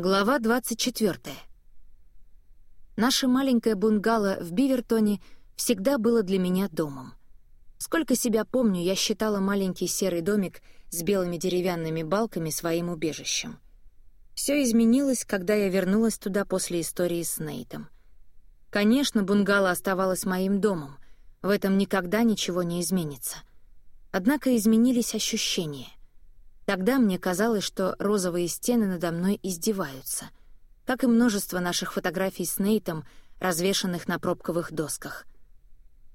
Глава 24. Наше маленькое бунгало в Бивертоне всегда было для меня домом. Сколько себя помню, я считала маленький серый домик с белыми деревянными балками своим убежищем. Все изменилось, когда я вернулась туда после истории с Нейтом. Конечно, бунгало оставалось моим домом, в этом никогда ничего не изменится. Однако изменились ощущения. Тогда мне казалось, что розовые стены надо мной издеваются, как и множество наших фотографий с Нейтом, развешанных на пробковых досках.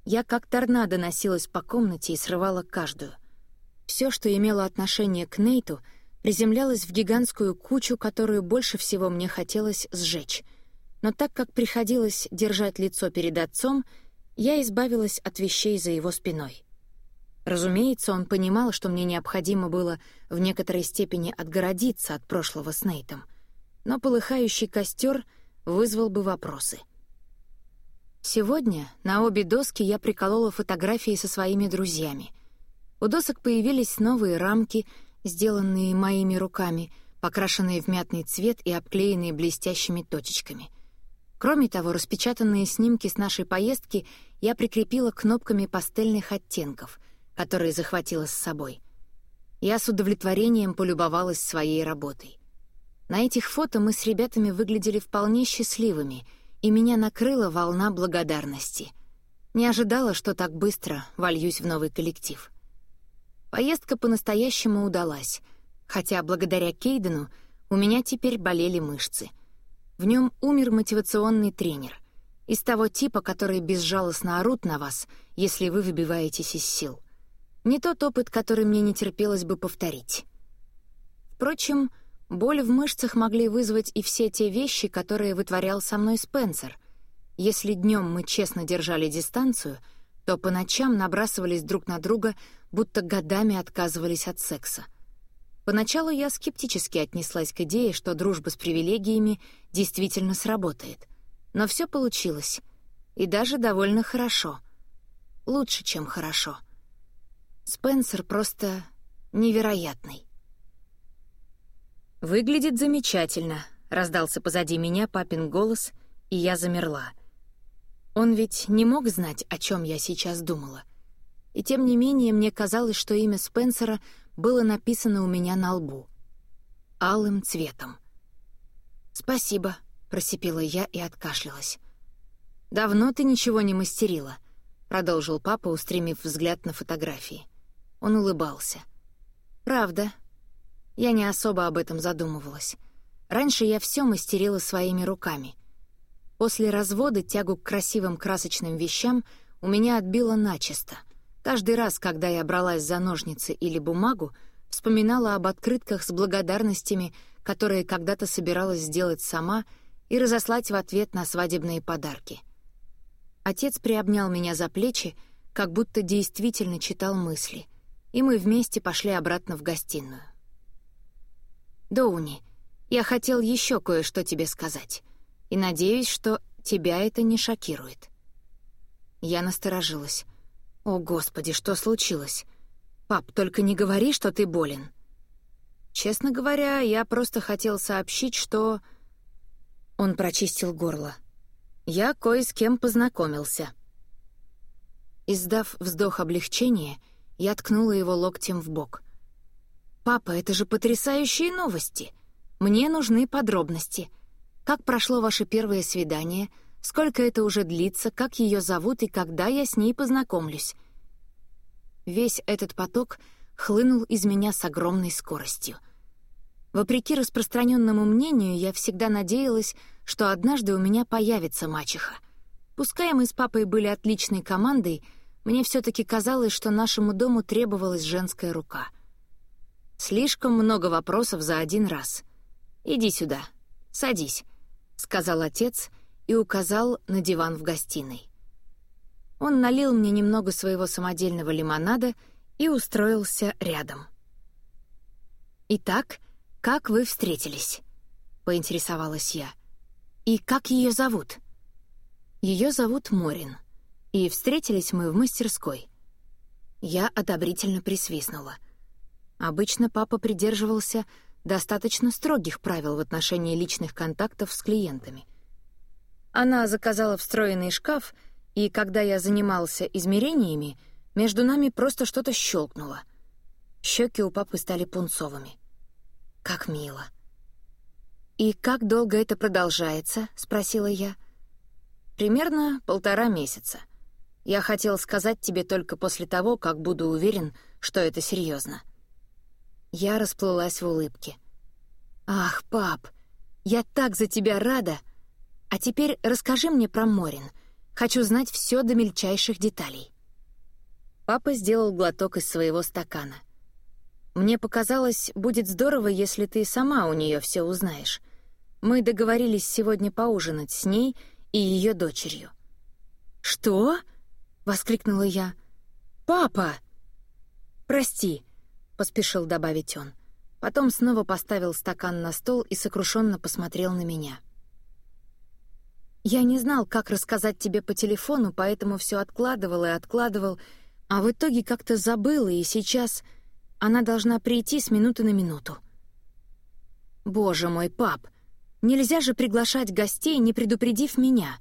Я как торнадо носилась по комнате и срывала каждую. Все, что имело отношение к Нейту, приземлялось в гигантскую кучу, которую больше всего мне хотелось сжечь. Но так как приходилось держать лицо перед отцом, я избавилась от вещей за его спиной. Разумеется, он понимал, что мне необходимо было в некоторой степени отгородиться от прошлого с Нейтом, но полыхающий костер вызвал бы вопросы. Сегодня на обе доски я приколола фотографии со своими друзьями. У досок появились новые рамки, сделанные моими руками, покрашенные в мятный цвет и обклеенные блестящими точечками. Кроме того, распечатанные снимки с нашей поездки я прикрепила кнопками пастельных оттенков — которые захватила с собой. Я с удовлетворением полюбовалась своей работой. На этих фото мы с ребятами выглядели вполне счастливыми, и меня накрыла волна благодарности. Не ожидала, что так быстро вольюсь в новый коллектив. Поездка по-настоящему удалась, хотя благодаря Кейдену у меня теперь болели мышцы. В нем умер мотивационный тренер, из того типа, который безжалостно орут на вас, если вы выбиваетесь из сил. Не тот опыт, который мне не терпелось бы повторить. Впрочем, боль в мышцах могли вызвать и все те вещи, которые вытворял со мной Спенсер. Если днем мы честно держали дистанцию, то по ночам набрасывались друг на друга, будто годами отказывались от секса. Поначалу я скептически отнеслась к идее, что дружба с привилегиями действительно сработает. Но все получилось. И даже довольно хорошо. Лучше, чем хорошо. — Спенсер просто невероятный. «Выглядит замечательно», — раздался позади меня папин голос, и я замерла. Он ведь не мог знать, о чем я сейчас думала. И тем не менее мне казалось, что имя Спенсера было написано у меня на лбу. Алым цветом. «Спасибо», — просипела я и откашлялась. «Давно ты ничего не мастерила», — продолжил папа, устремив взгляд на фотографии. Он улыбался. «Правда. Я не особо об этом задумывалась. Раньше я все мастерила своими руками. После развода тягу к красивым красочным вещам у меня отбило начисто. Каждый раз, когда я бралась за ножницы или бумагу, вспоминала об открытках с благодарностями, которые когда-то собиралась сделать сама и разослать в ответ на свадебные подарки. Отец приобнял меня за плечи, как будто действительно читал мысли — и мы вместе пошли обратно в гостиную. «Доуни, я хотел еще кое-что тебе сказать, и надеюсь, что тебя это не шокирует». Я насторожилась. «О, Господи, что случилось? Пап, только не говори, что ты болен». «Честно говоря, я просто хотел сообщить, что...» Он прочистил горло. «Я кое с кем познакомился». Издав вздох облегчения, я ткнула его локтем в бок. «Папа, это же потрясающие новости! Мне нужны подробности. Как прошло ваше первое свидание? Сколько это уже длится? Как ее зовут и когда я с ней познакомлюсь?» Весь этот поток хлынул из меня с огромной скоростью. Вопреки распространенному мнению, я всегда надеялась, что однажды у меня появится мачеха. Пускай мы с папой были отличной командой — мне все-таки казалось, что нашему дому требовалась женская рука. Слишком много вопросов за один раз. «Иди сюда, садись», — сказал отец и указал на диван в гостиной. Он налил мне немного своего самодельного лимонада и устроился рядом. «Итак, как вы встретились?» — поинтересовалась я. «И как ее зовут?» Ее зовут Морин и встретились мы в мастерской. Я одобрительно присвистнула. Обычно папа придерживался достаточно строгих правил в отношении личных контактов с клиентами. Она заказала встроенный шкаф, и когда я занимался измерениями, между нами просто что-то щелкнуло. Щеки у папы стали пунцовыми. Как мило. «И как долго это продолжается?» — спросила я. «Примерно полтора месяца. Я хотел сказать тебе только после того, как буду уверен, что это серьезно. Я расплылась в улыбке. «Ах, пап, я так за тебя рада! А теперь расскажи мне про Морин. Хочу знать все до мельчайших деталей». Папа сделал глоток из своего стакана. «Мне показалось, будет здорово, если ты сама у нее все узнаешь. Мы договорились сегодня поужинать с ней и ее дочерью». «Что?» — воскликнула я. «Папа!» «Прости», — поспешил добавить он. Потом снова поставил стакан на стол и сокрушенно посмотрел на меня. «Я не знал, как рассказать тебе по телефону, поэтому все откладывал и откладывал, а в итоге как-то забыл, и сейчас она должна прийти с минуты на минуту». «Боже мой, пап, нельзя же приглашать гостей, не предупредив меня.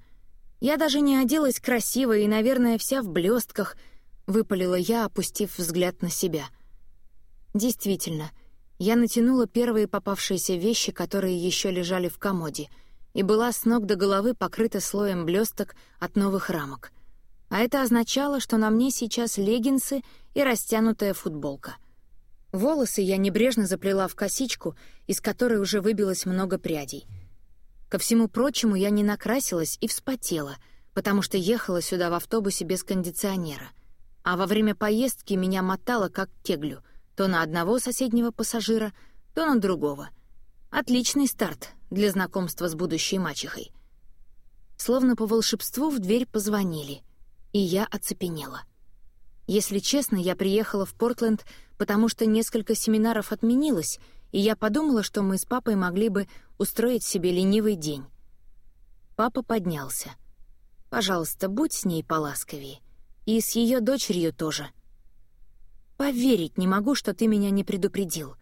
Я даже не оделась красиво и, наверное, вся в блестках», — выпалила я, опустив взгляд на себя — Действительно, я натянула первые попавшиеся вещи, которые еще лежали в комоде, и была с ног до головы покрыта слоем блесток от новых рамок. А это означало, что на мне сейчас леггинсы и растянутая футболка. Волосы я небрежно заплела в косичку, из которой уже выбилось много прядей. Ко всему прочему, я не накрасилась и вспотела, потому что ехала сюда в автобусе без кондиционера. А во время поездки меня мотало, как кеглю — то на одного соседнего пассажира, то на другого. Отличный старт для знакомства с будущей мачехой. Словно по волшебству в дверь позвонили, и я оцепенела. Если честно, я приехала в Портленд, потому что несколько семинаров отменилось, и я подумала, что мы с папой могли бы устроить себе ленивый день. Папа поднялся. «Пожалуйста, будь с ней поласковее. И с ее дочерью тоже», «Поверить не могу, что ты меня не предупредил.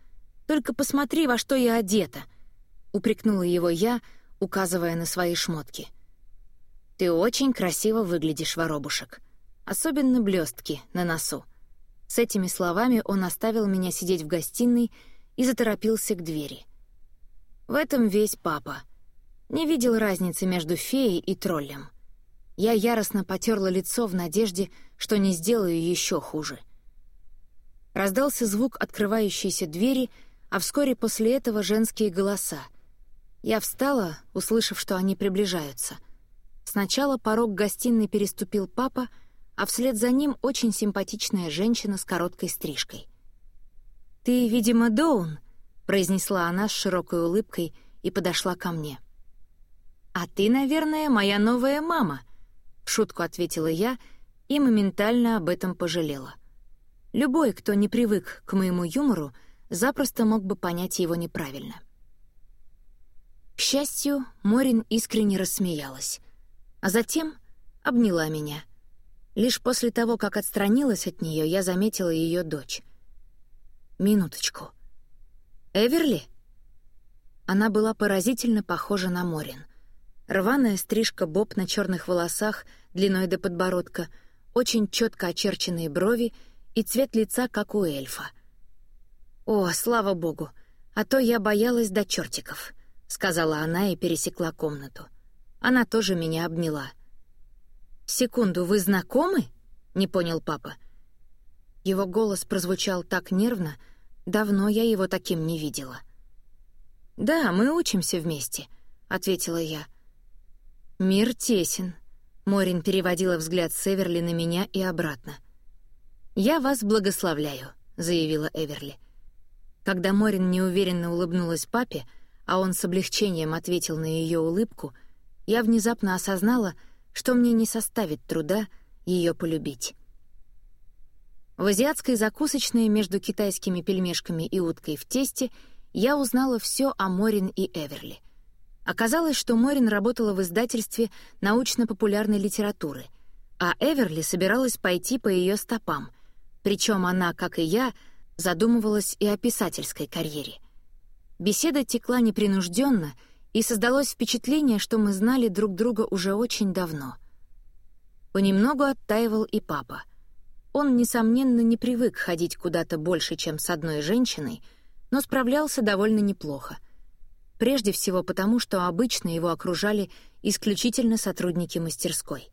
Только посмотри, во что я одета», — упрекнула его я, указывая на свои шмотки. «Ты очень красиво выглядишь, воробушек. Особенно блестки на носу». С этими словами он оставил меня сидеть в гостиной и заторопился к двери. В этом весь папа. Не видел разницы между феей и троллем. Я яростно потерла лицо в надежде, что не сделаю еще хуже — Раздался звук открывающейся двери, а вскоре после этого женские голоса. Я встала, услышав, что они приближаются. Сначала порог гостиной переступил папа, а вслед за ним очень симпатичная женщина с короткой стрижкой. «Ты, видимо, Доун», — произнесла она с широкой улыбкой и подошла ко мне. «А ты, наверное, моя новая мама», — в шутку ответила я и моментально об этом пожалела. Любой, кто не привык к моему юмору, запросто мог бы понять его неправильно. К счастью, Морин искренне рассмеялась, а затем обняла меня. Лишь после того, как отстранилась от нее, я заметила ее дочь. Минуточку. Эверли? Она была поразительно похожа на Морин. Рваная стрижка боб на черных волосах длиной до подбородка, очень четко очерченные брови — и цвет лица, как у эльфа. «О, слава богу! А то я боялась до чертиков», — сказала она и пересекла комнату. Она тоже меня обняла. «Секунду, вы знакомы?» — не понял папа. Его голос прозвучал так нервно, давно я его таким не видела. «Да, мы учимся вместе», — ответила я. «Мир тесен», — Морин переводила взгляд Северли на меня и обратно — «Я вас благословляю», — заявила Эверли. Когда Морин неуверенно улыбнулась папе, а он с облегчением ответил на ее улыбку, я внезапно осознала, что мне не составит труда ее полюбить. В азиатской закусочной между китайскими пельмешками и уткой в тесте я узнала все о Морин и Эверли. Оказалось, что Морин работала в издательстве научно-популярной литературы, а Эверли собиралась пойти по ее стопам — причем она, как и я, задумывалась и о писательской карьере. Беседа текла непринужденно, и создалось впечатление, что мы знали друг друга уже очень давно. Понемногу оттаивал и папа. Он, несомненно, не привык ходить куда-то больше, чем с одной женщиной, но справлялся довольно неплохо. Прежде всего потому, что обычно его окружали исключительно сотрудники мастерской.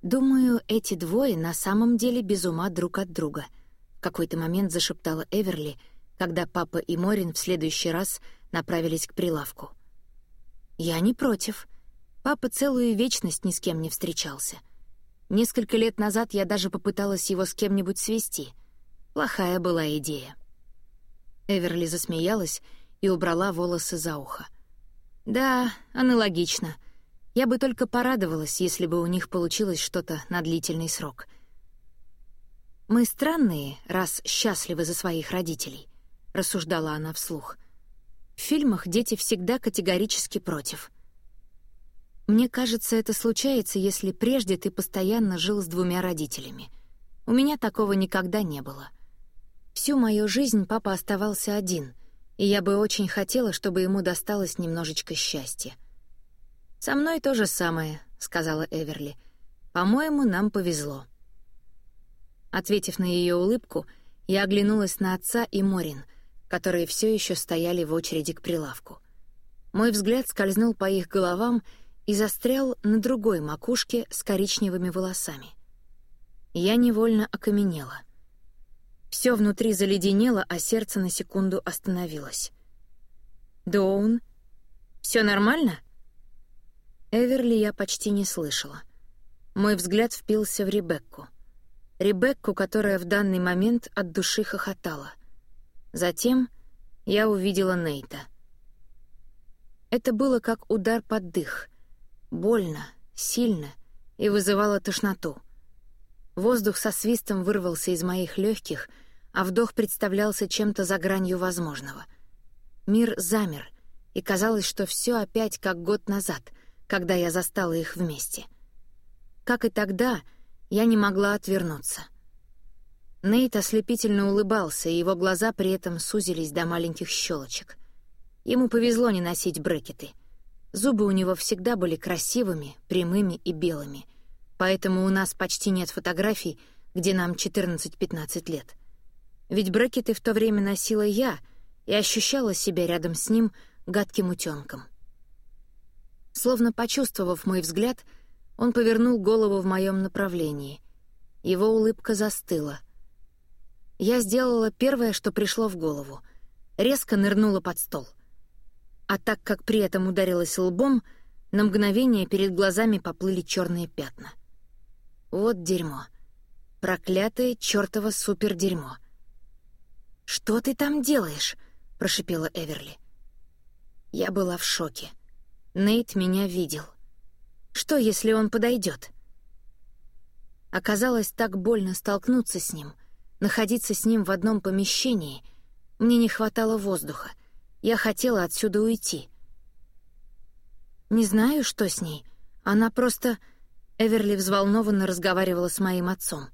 «Думаю, эти двое на самом деле без ума друг от друга», — в какой-то момент зашептала Эверли, когда папа и Морин в следующий раз направились к прилавку. «Я не против. Папа целую вечность ни с кем не встречался. Несколько лет назад я даже попыталась его с кем-нибудь свести. Плохая была идея». Эверли засмеялась и убрала волосы за ухо. «Да, аналогично. Я бы только порадовалась, если бы у них получилось что-то на длительный срок. «Мы странные, раз счастливы за своих родителей», — рассуждала она вслух. «В фильмах дети всегда категорически против». «Мне кажется, это случается, если прежде ты постоянно жил с двумя родителями. У меня такого никогда не было. Всю мою жизнь папа оставался один, и я бы очень хотела, чтобы ему досталось немножечко счастья. «Со мной то же самое», — сказала Эверли. «По-моему, нам повезло». Ответив на ее улыбку, я оглянулась на отца и Морин, которые все еще стояли в очереди к прилавку. Мой взгляд скользнул по их головам и застрял на другой макушке с коричневыми волосами. Я невольно окаменела. Все внутри заледенело, а сердце на секунду остановилось. «Доун, все нормально?» Эверли я почти не слышала. Мой взгляд впился в Ребекку. Ребекку, которая в данный момент от души хохотала. Затем я увидела Нейта. Это было как удар под дых. Больно, сильно и вызывало тошноту. Воздух со свистом вырвался из моих легких, а вдох представлялся чем-то за гранью возможного. Мир замер, и казалось, что все опять как год назад — когда я застала их вместе. Как и тогда, я не могла отвернуться. Нейт ослепительно улыбался, и его глаза при этом сузились до маленьких щелочек. Ему повезло не носить брекеты. Зубы у него всегда были красивыми, прямыми и белыми, поэтому у нас почти нет фотографий, где нам 14-15 лет. Ведь брекеты в то время носила я и ощущала себя рядом с ним гадким утёнком. Словно почувствовав мой взгляд, он повернул голову в моем направлении. Его улыбка застыла. Я сделала первое, что пришло в голову. Резко нырнула под стол. А так как при этом ударилась лбом, на мгновение перед глазами поплыли черные пятна. Вот дерьмо. Проклятое чёртово супердерьмо. «Что ты там делаешь?» — прошипела Эверли. Я была в шоке. Нейт меня видел. Что, если он подойдет? Оказалось так больно столкнуться с ним, находиться с ним в одном помещении. Мне не хватало воздуха. Я хотела отсюда уйти. Не знаю, что с ней. Она просто... Эверли взволнованно разговаривала с моим отцом.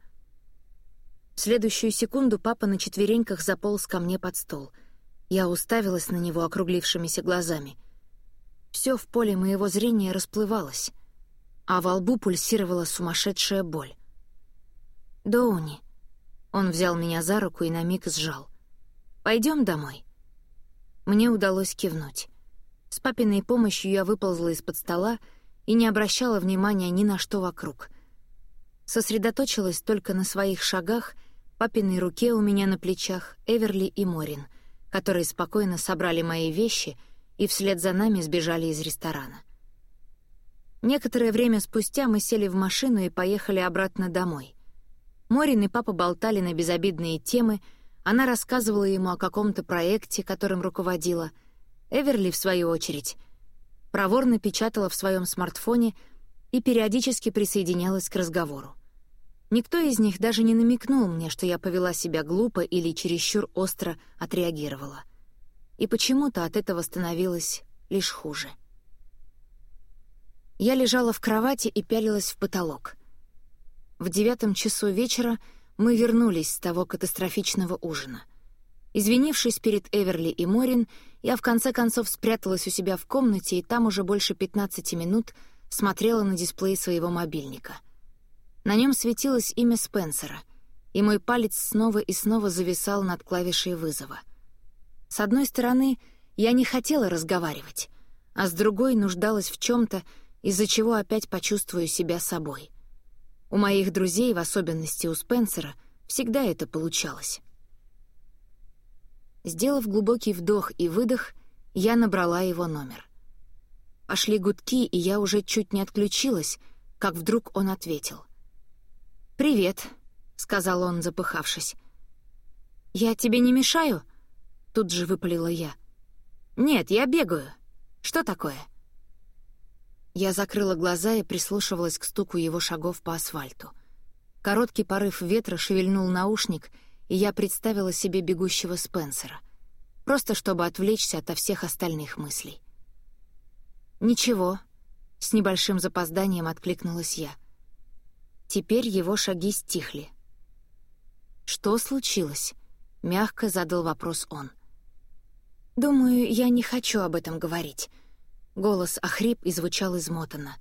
В следующую секунду папа на четвереньках заполз ко мне под стол. Я уставилась на него округлившимися глазами. Все в поле моего зрения расплывалось, а во лбу пульсировала сумасшедшая боль. «Доуни». Он взял меня за руку и на миг сжал. Пойдем домой». Мне удалось кивнуть. С папиной помощью я выползла из-под стола и не обращала внимания ни на что вокруг. Сосредоточилась только на своих шагах, папиной руке у меня на плечах, Эверли и Морин, которые спокойно собрали мои вещи — и вслед за нами сбежали из ресторана. Некоторое время спустя мы сели в машину и поехали обратно домой. Морин и папа болтали на безобидные темы, она рассказывала ему о каком-то проекте, которым руководила. Эверли, в свою очередь, проворно печатала в своем смартфоне и периодически присоединялась к разговору. Никто из них даже не намекнул мне, что я повела себя глупо или чересчур остро отреагировала — и почему-то от этого становилось лишь хуже. Я лежала в кровати и пялилась в потолок. В девятом часу вечера мы вернулись с того катастрофичного ужина. Извинившись перед Эверли и Морин, я в конце концов спряталась у себя в комнате и там уже больше 15 минут смотрела на дисплей своего мобильника. На нем светилось имя Спенсера, и мой палец снова и снова зависал над клавишей вызова. С одной стороны, я не хотела разговаривать, а с другой нуждалась в чем то из-за чего опять почувствую себя собой. У моих друзей, в особенности у Спенсера, всегда это получалось. Сделав глубокий вдох и выдох, я набрала его номер. Пошли гудки, и я уже чуть не отключилась, как вдруг он ответил. «Привет», — сказал он, запыхавшись. «Я тебе не мешаю?» — тут же выпалила я. «Нет, я бегаю. Что такое?» Я закрыла глаза и прислушивалась к стуку его шагов по асфальту. Короткий порыв ветра шевельнул наушник — и я представила себе бегущего Спенсера, просто чтобы отвлечься ото всех остальных мыслей. «Ничего», — с небольшим запозданием откликнулась я. Теперь его шаги стихли. «Что случилось?» — мягко задал вопрос он. «Думаю, я не хочу об этом говорить». Голос охрип и звучал измотанно.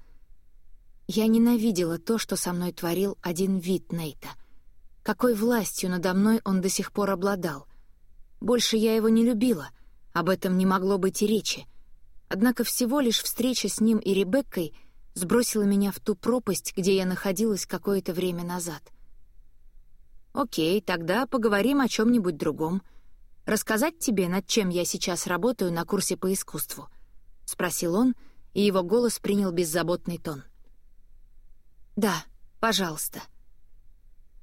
Я ненавидела то, что со мной творил один вид Нейта — какой властью надо мной он до сих пор обладал. Больше я его не любила, об этом не могло быть и речи. Однако всего лишь встреча с ним и Ребеккой сбросила меня в ту пропасть, где я находилась какое-то время назад. «Окей, тогда поговорим о чем нибудь другом. Рассказать тебе, над чем я сейчас работаю на курсе по искусству?» — спросил он, и его голос принял беззаботный тон. «Да, пожалуйста»,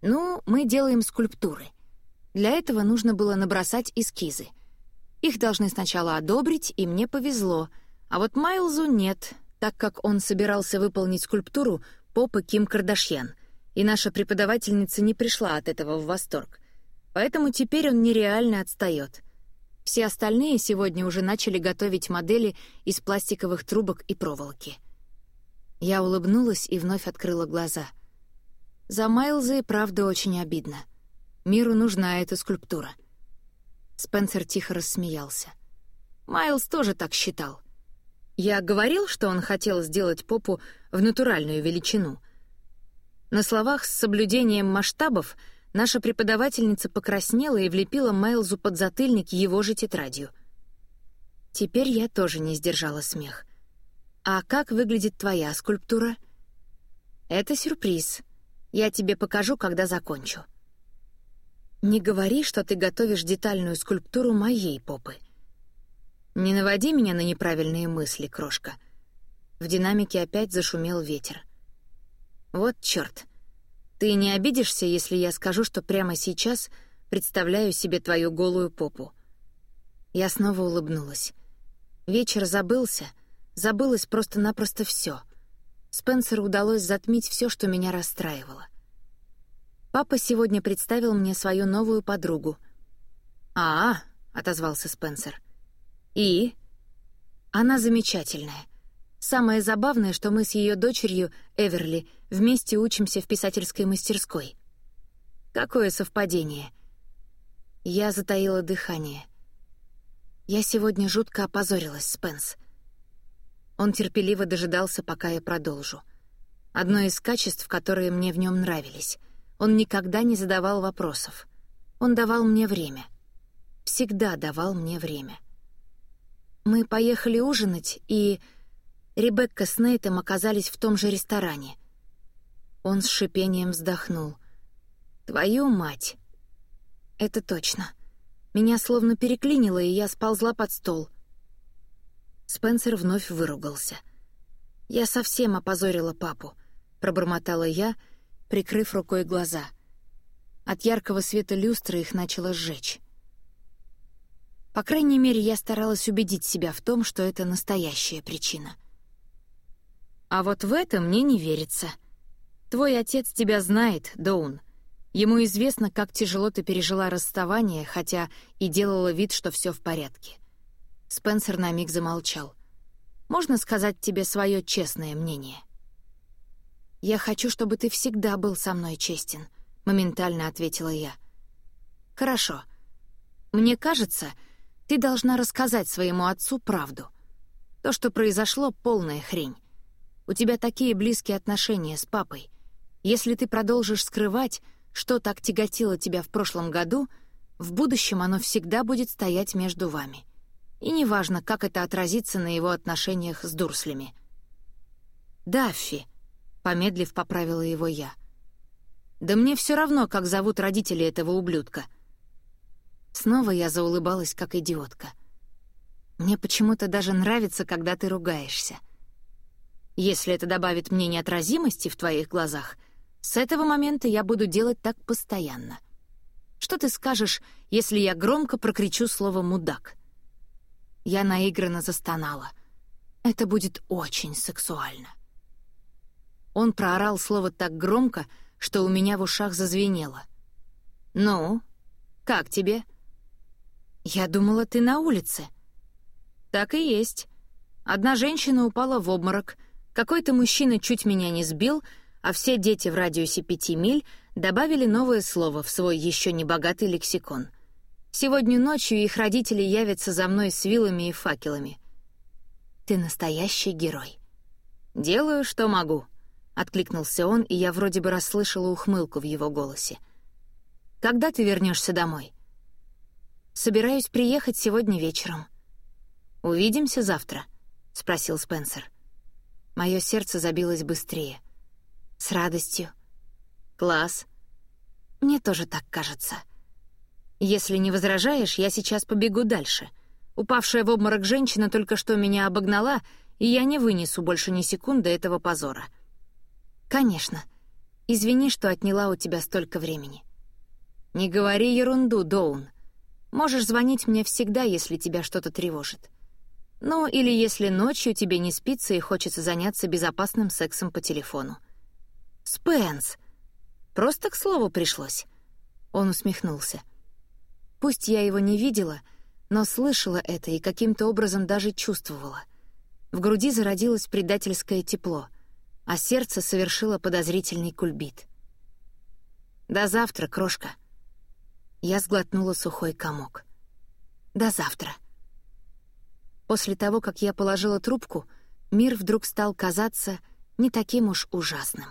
ну, мы делаем скульптуры. Для этого нужно было набросать эскизы. Их должны сначала одобрить, и мне повезло, а вот Майлзу нет, так как он собирался выполнить скульптуру попы Ким Кардашьян, и наша преподавательница не пришла от этого в восторг. Поэтому теперь он нереально отстает. Все остальные сегодня уже начали готовить модели из пластиковых трубок и проволоки. Я улыбнулась и вновь открыла глаза — за Майлза и правда очень обидно. Миру нужна эта скульптура. Спенсер тихо рассмеялся. Майлз тоже так считал. Я говорил, что он хотел сделать попу в натуральную величину. На словах с соблюдением масштабов наша преподавательница покраснела и влепила Майлзу под затыльник его же тетрадью. Теперь я тоже не сдержала смех. «А как выглядит твоя скульптура?» «Это сюрприз», я тебе покажу, когда закончу. Не говори, что ты готовишь детальную скульптуру моей попы. Не наводи меня на неправильные мысли, крошка. В динамике опять зашумел ветер. Вот чёрт. Ты не обидишься, если я скажу, что прямо сейчас представляю себе твою голую попу? Я снова улыбнулась. Вечер забылся, забылось просто-напросто всё — Спенсеру удалось затмить все, что меня расстраивало. Папа сегодня представил мне свою новую подругу. «А, -а — отозвался Спенсер. «И?» «Она замечательная. Самое забавное, что мы с ее дочерью, Эверли, вместе учимся в писательской мастерской. Какое совпадение!» Я затаила дыхание. Я сегодня жутко опозорилась, Спенс. Он терпеливо дожидался, пока я продолжу. Одно из качеств, которые мне в нем нравились. Он никогда не задавал вопросов. Он давал мне время. Всегда давал мне время. Мы поехали ужинать, и Ребекка с Нейтом оказались в том же ресторане. Он с шипением вздохнул. «Твою мать!» «Это точно. Меня словно переклинило, и я сползла под стол — Спенсер вновь выругался. «Я совсем опозорила папу», — пробормотала я, прикрыв рукой глаза. От яркого света люстры их начало сжечь. По крайней мере, я старалась убедить себя в том, что это настоящая причина. А вот в это мне не верится. Твой отец тебя знает, Доун. Ему известно, как тяжело ты пережила расставание, хотя и делала вид, что все в порядке. Спенсер на миг замолчал. «Можно сказать тебе свое честное мнение?» «Я хочу, чтобы ты всегда был со мной честен», — моментально ответила я. «Хорошо. Мне кажется, ты должна рассказать своему отцу правду. То, что произошло, — полная хрень. У тебя такие близкие отношения с папой. Если ты продолжишь скрывать, что так тяготило тебя в прошлом году, в будущем оно всегда будет стоять между вами. И неважно, как это отразится на его отношениях с Дурслями. «Даффи», — помедлив поправила его я. «Да мне все равно, как зовут родители этого ублюдка». Снова я заулыбалась, как идиотка. «Мне почему-то даже нравится, когда ты ругаешься. Если это добавит мне неотразимости в твоих глазах, с этого момента я буду делать так постоянно. Что ты скажешь, если я громко прокричу слово «мудак»?» Я наигранно застонала. Это будет очень сексуально. Он проорал слово так громко, что у меня в ушах зазвенело. «Ну, как тебе?» «Я думала, ты на улице». «Так и есть. Одна женщина упала в обморок, какой-то мужчина чуть меня не сбил, а все дети в радиусе пяти миль добавили новое слово в свой еще небогатый лексикон. Сегодня ночью их родители явятся за мной с вилами и факелами. Ты настоящий герой. Делаю, что могу. — откликнулся он, и я вроде бы расслышала ухмылку в его голосе. «Когда ты вернешься домой?» «Собираюсь приехать сегодня вечером». «Увидимся завтра?» — спросил Спенсер. Мое сердце забилось быстрее. «С радостью». «Класс». «Мне тоже так кажется». «Если не возражаешь, я сейчас побегу дальше. Упавшая в обморок женщина только что меня обогнала, и я не вынесу больше ни секунды этого позора». «Конечно. Извини, что отняла у тебя столько времени». «Не говори ерунду, Доун. Можешь звонить мне всегда, если тебя что-то тревожит. Ну, или если ночью тебе не спится и хочется заняться безопасным сексом по телефону». «Спенс!» «Просто к слову пришлось». Он усмехнулся. Пусть я его не видела, но слышала это и каким-то образом даже чувствовала. В груди зародилось предательское тепло — а сердце совершило подозрительный кульбит. «До завтра, крошка». Я сглотнула сухой комок. «До завтра». После того, как я положила трубку, мир вдруг стал казаться не таким уж ужасным.